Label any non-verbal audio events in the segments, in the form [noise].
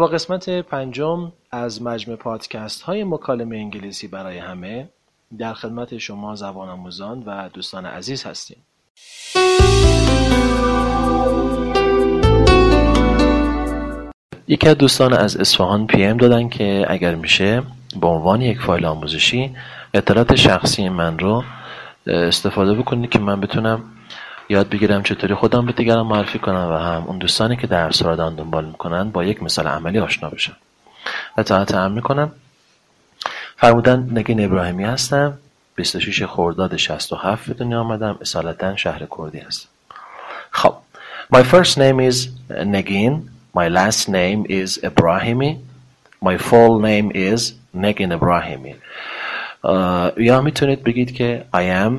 با قسمت پنجم از مجموع پادکست های مکالمه انگلیسی برای همه در خدمت شما زبان آموزان و دوستان عزیز هستیم. یکی از دوستان از اصفهان پی ام دادن که اگر میشه به عنوان یک فایل آموزشی اطلاعات شخصی من رو استفاده بکنید که من بتونم یاد بگیرم چطوری خودم به دیگران معرفی کنم و هم اون دوستانی که درس را دارن دنبال می‌کنن با یک مثال عملی آشنا بشن و تا هم می‌کنم. فرمودن نگین ابراهیمی هستم. 26 خرداد 67 به دنیا آمدم. اصالتا شهر کردی هستم. خب. My first name is Negin My last name is Ibrahimi. My full name is Negin Ibrahimi. یا می‌تونید بگید که I am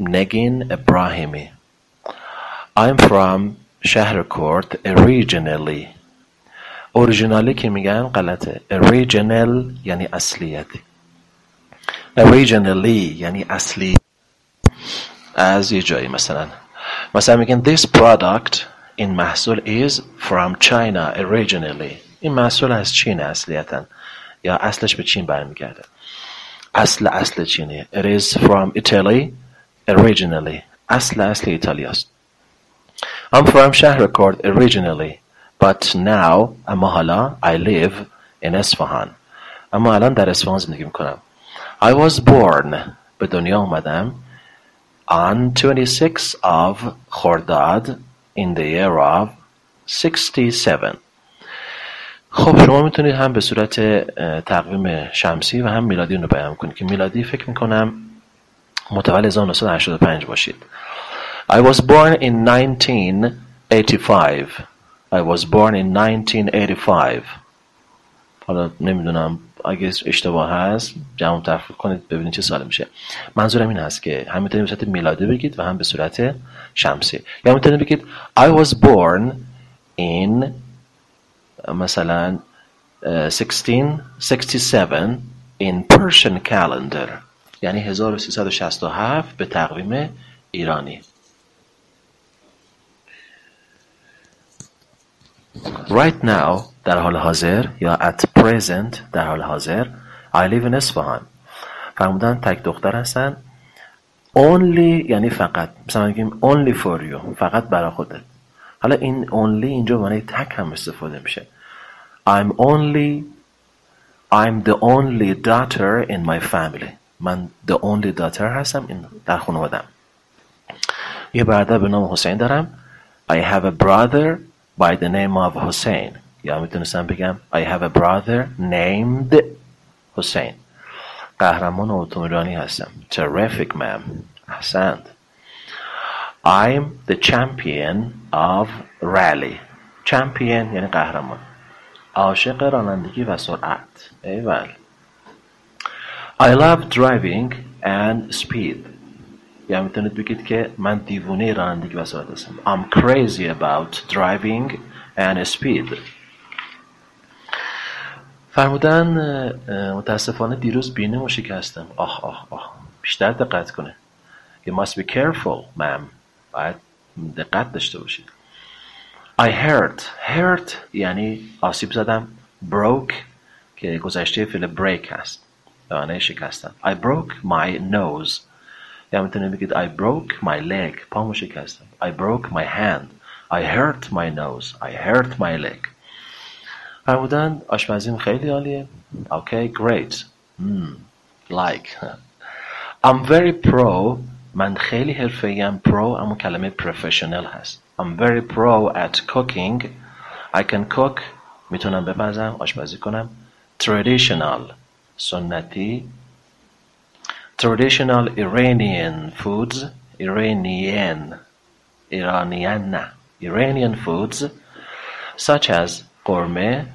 Negin Ibrahimi I'm from شهرکرد originally. Originally که میگن غلطه original یعنی اصلیتی originally یعنی اصلی از یه جایی مثلا مثلا میگن this product این محصول is from China originally. این محصول از چین اصلیتا یا اصلش به چین برمیگرده اصل اصل چینی it is from Italy. Originally. اصل اصل ایتالیاست I'm from شهرکرد originally but now اما حالا I live in اصفهان اما الان در اصفهان زندگی می‌کنم. I was born به دنیا اومدم on 26 of خرداد in the year of 67 خب شما می‌تونید هم به صورت تقویم شمسی و هم میلادی رو بیان کنید که میلادی فکر می‌کنم متولد 1985 باشید. I was born in 1985 I was born in 1985 حالا نمی‌دونم اگه اشتباه هست جمع تفریق کنید ببینید چه سال میشه. منظورم این هست که هم می‌تونید به صورت میلادی بگید و هم به صورت شمسی. یا می‌تونید بگید I was born in مثلا 1667 in Persian calendar. یعنی 1367 به تقویم ایرانی. Right now در حال حاضر یا at present در حال حاضر I live in اصفهان فرمودن تک دختر هستن. Only یعنی فقط. مثلا میگیم only for you فقط برای خودت. حالا این only اینجا معنی تک هم استفاده میشه. I'm only I'm the only daughter in my family. من the only daughter هستم در خانوادم یه برادر به نام حسین دارم I have a brother by the name of Hussein یا می‌تونستم بگم I have a brother named Hussein قهرمان اتومبیلانی هستم terrific man احسنت I'm the champion of rally champion یعنی قهرمان عاشق رانندگی و سرعت ایول I love driving and speed. یا می‌تونید بگید که من دیوونه رانندگی و سرعت هستم. I'm crazy about driving and speed. فرمودن متاسفانه دیروز بینه شکستم آه آه آه بیشتر دقت کنه. You must be careful ma'am. باید دقت داشته باشید. I hurt hurt یعنی آسیب زدم. Broke که گذشته فعل break هست. به معنی شکستم I broke my nose یا می‌تونید بگید I broke my leg پامو شکستم I broke my hand I hurt my nose I hurt my leg فرمودن آشپزیم خیلی عالیه Okay great hmm. like I'm very pro من خیلی حرفه ام pro اما کلمه professional هست I'm very pro at cooking I can cook می‌تونم بپزم آشپزی کنم traditional سنتی. Traditional Iranian foods. Iranian. Iranian. Iranian foods such as قرمه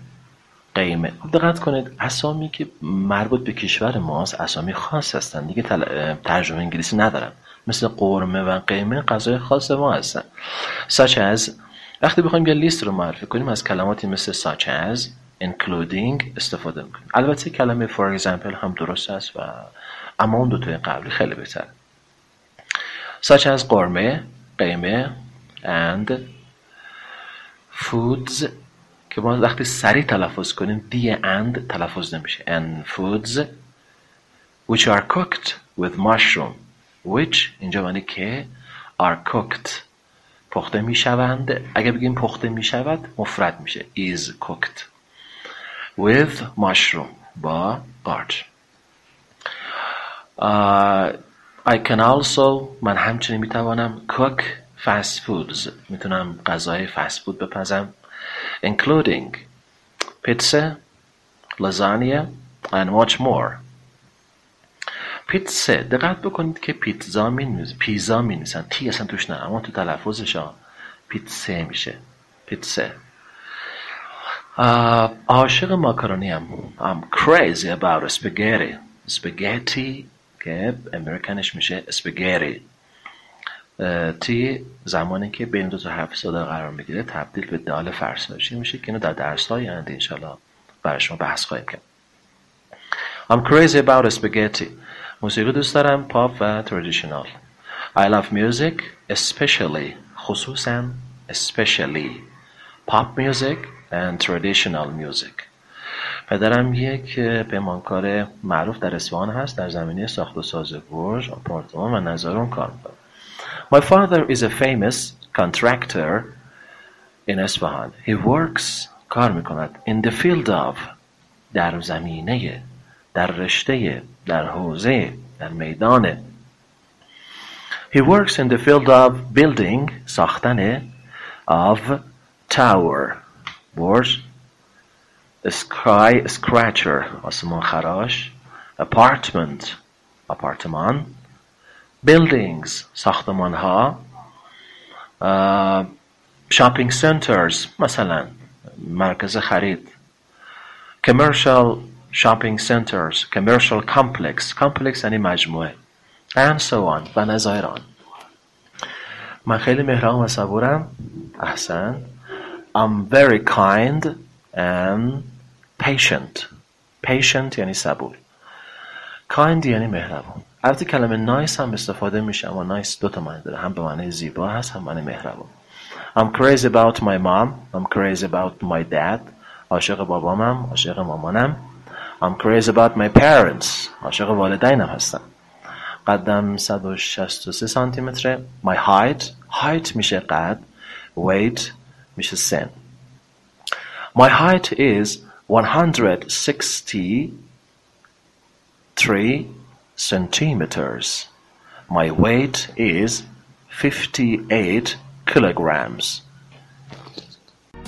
قیمه. خب دقت کنید اسامی که مربوط به کشور ماست اسامی خاص هستن. دیگه ترجمه انگلیسی ندارن. مثل قرمه و قیمه غذای خاص ما هستن. Such as وقتی بخوایم یه لیست رو معرفی کنیم از کلماتی مثل such as including استفاده می‌کنیم. البته کلمه for example هم درست است و اما اون دوتای قبلی خیلی بهتر. Such as قرمه قیمه and foods که ما وقتی سریع تلفظ کنیم دی اند تلفظ نمیشه. And foods which are cooked with mushroom which اینجا معنی که are cooked. پخته می‌شوند. اگه بگیم پخته می‌شود مفرد میشه. Is cooked. With mushroom با قارچ uh, I can also من همچنین می‌توانم cook fast foods. می‌تونم غذای fast food بپزم. Including pizza, lasagna and much more. پیتزا دقت بکنید که پیتزا می پیزا می نیسن تی اصلا توش نه اما تو تلفظش ها. پیتزا میشه. پیتزا عاشق ماکارونی هم I'm crazy about spaghetti. Spaghetti که امریکنش میشه اسپگری تی زمانی که بین دو تا حرف صدا قرار می‌گیره تبدیل به دال فرسایشی میشه که اینو در درس های آینده انشالله برای شما بحث خواهیم کرد. I'm crazy about spaghetti. موسیقی دوست دارم پاپ و ترادیشنال I love music especially خصوصا especially. Pop music and traditional music. پدرم یک پیمانکار معروف در اصفهان هست در زمینه ساخت و ساز برج آپارتمان و نظارون کار می‌کنه. My father is a famous contractor in Esfahan. He works کار می‌کند in the field of در زمینه در رشته در حوزه در میدان. He works in the field of building ساختن of tower. برج skyscraper آسمان خراش apartment آپارتمان buildings ساختمان ها shopping centers مثلا مرکز خرید commercial shopping centers commercial complex complex یعنی مجموعه and so on و نظایر آن من خیلی مهرام و صبورم احسن I'm very kind and patient. Patient یعنی صبور. Kind یعنی مهربان البته کلمه نایس هم استفاده میشه اما نایس دو تا معنی داره. هم به معنی زیبا هست هم معنی مهربان I'm crazy about my mom. I'm crazy about my dad. عاشق بابامم عاشق مامانم. I'm crazy about my parents. عاشق والدینم هستم. قدم 163 سانتی متره My height. Height میشه قد. Weight میشه سن My height is 163 centimeters. My weight is 58 kilograms.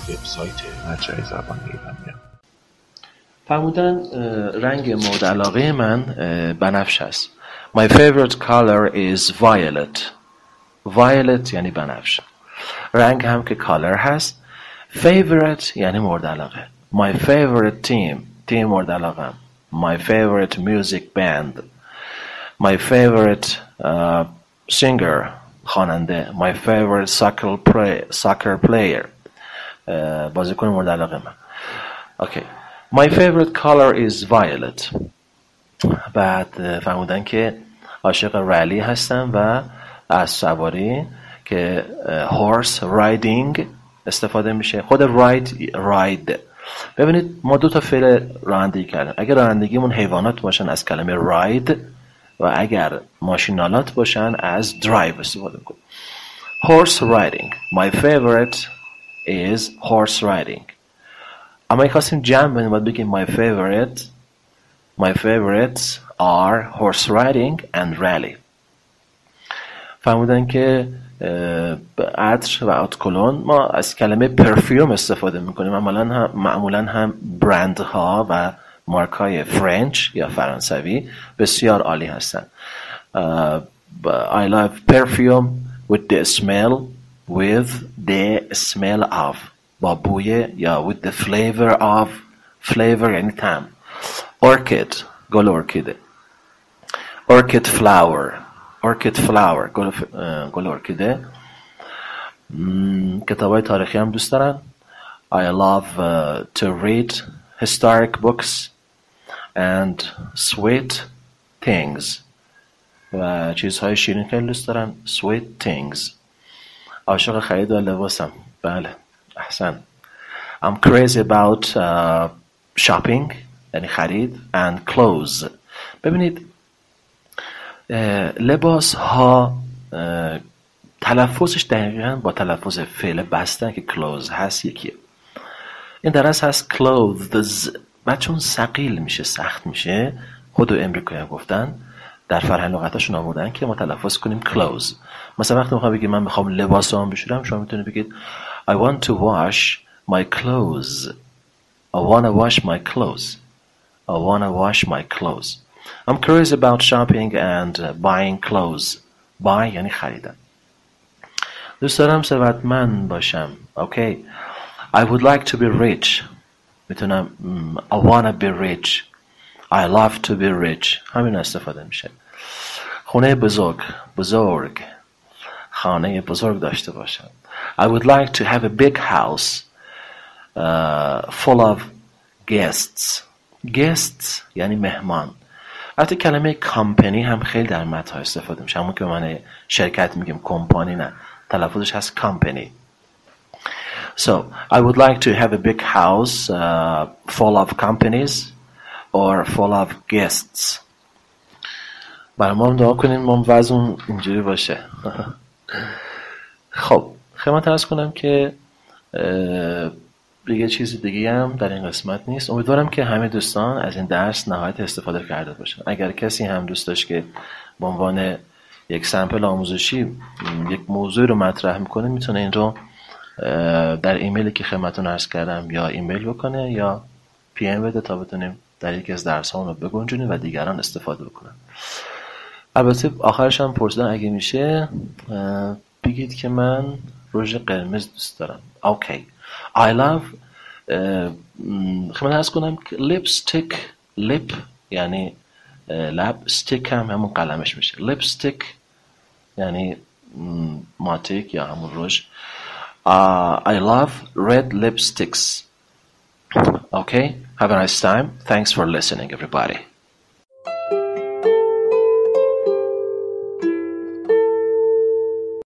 وبسایت مجرای زبان ایرانی فرمودن رنگ مورد علاقه من بنفش است My favorite color is violet Violet یعنی بنفش رنگ هم که color هست Favorite یعنی مورد علاقه My favorite team تیم مورد علاقه My favorite music band My favorite uh, singer خواننده My favorite soccer, play, soccer player uh, بازیکن مورد علاقه من okay. My favorite color is violet بعد فرمودن که عاشق رلی هستم و از سواری که horse riding استفاده میشه. خود راید راید ببینید ما دو تا فعل رانندگی کردیم. اگر رانندگیمون حیوانات باشن از کلمه راید و اگر ماشینالات باشن از درایو استفاده کنیم horse riding. My favorite is horse riding. اما اگه خواستیم جمع بینیم باید بگیم my favorite my favorites are horse riding and rally. فهمودن که عطر و اتکلون ما از کلمه پرفیوم استفاده می‌کنیم. معمولا هم, معمولا هم برند ها و مارک های فرنچ یا فرانسوی بسیار عالی هستند uh, I love perfume with the smell with the smell of با بوی یا with the flavor of flavor یعنی تم orchid گل ارکیده orchid flower. orchid flower گل, گل ارکیده کتاب های تاریخی هم دوست دارم I love uh, to read historic books and sweet things و چیزهای شیرین خیلی دوست دارم sweet things عاشق خرید و لباسم بله احسن I'm crazy about uh, shopping یعنی خرید and clothes ببینید لباس ها تلفظش دقیقا با تلفظ فعل بستن که clothes هست یکیه. این در هست clothes. و چون سقیل میشه سخت میشه خود امریکایی گفتن در فرهنگ لغتشون آوردن که ما تلفظ کنیم clothes. مثلا وقتی می‌خوام بگید من می‌خوام لباس هم بشورم شما می‌تونید بگید I want to wash my clothes. I want to wash my clothes. I want to wash my clothes. I'm curious about shopping and buying clothes buy یعنی خریدن دوست دارم ثروتمند باشم okay I would like to be rich میتونم I wanna be rich I love to be rich همین استفاده میشه خونه بزرگ بزرگ خانه بزرگ داشته باشم I would like to have a big house uh, full of guests guests یعنی مهمان حتی کلمه کامپنی هم خیلی در متها استفاده میشه. همون که به من شرکت میگیم کمپانی نه. تلفظش هست کامپنی. So I would like to have a big house uh, full of companies or full of guests. برای ما دعا کنیم ما وضع اینجوری باشه. [laughs] خب خدمت ارز کنم که دیگه چیزی دیگه هم در این قسمت نیست. امیدوارم که همه دوستان از این درس نهایت استفاده کرده باشن. اگر کسی هم دوست داشت که به عنوان یک سمپل آموزشی یک موضوع رو مطرح می‌کنه می‌تونه این رو در ایمیلی که خدمتتون عرض کردم یا ایمیل بکنه یا پی ام بده تا بتونیم در یکی از درس رو بگنجونیم و دیگران استفاده بکنن. البته آخرش هم پرسیدن اگه میشه بگید که من رژ قرمز دوست دارم. اوکی. I love خدمت ارز کنم lipstick lip یعنی لب stick هم همون قلمش میشه lipstick یعنی ماتیک یا همون رژ Uh, I love red lipsticks. Okay, have a nice time. Thanks for listening, everybody.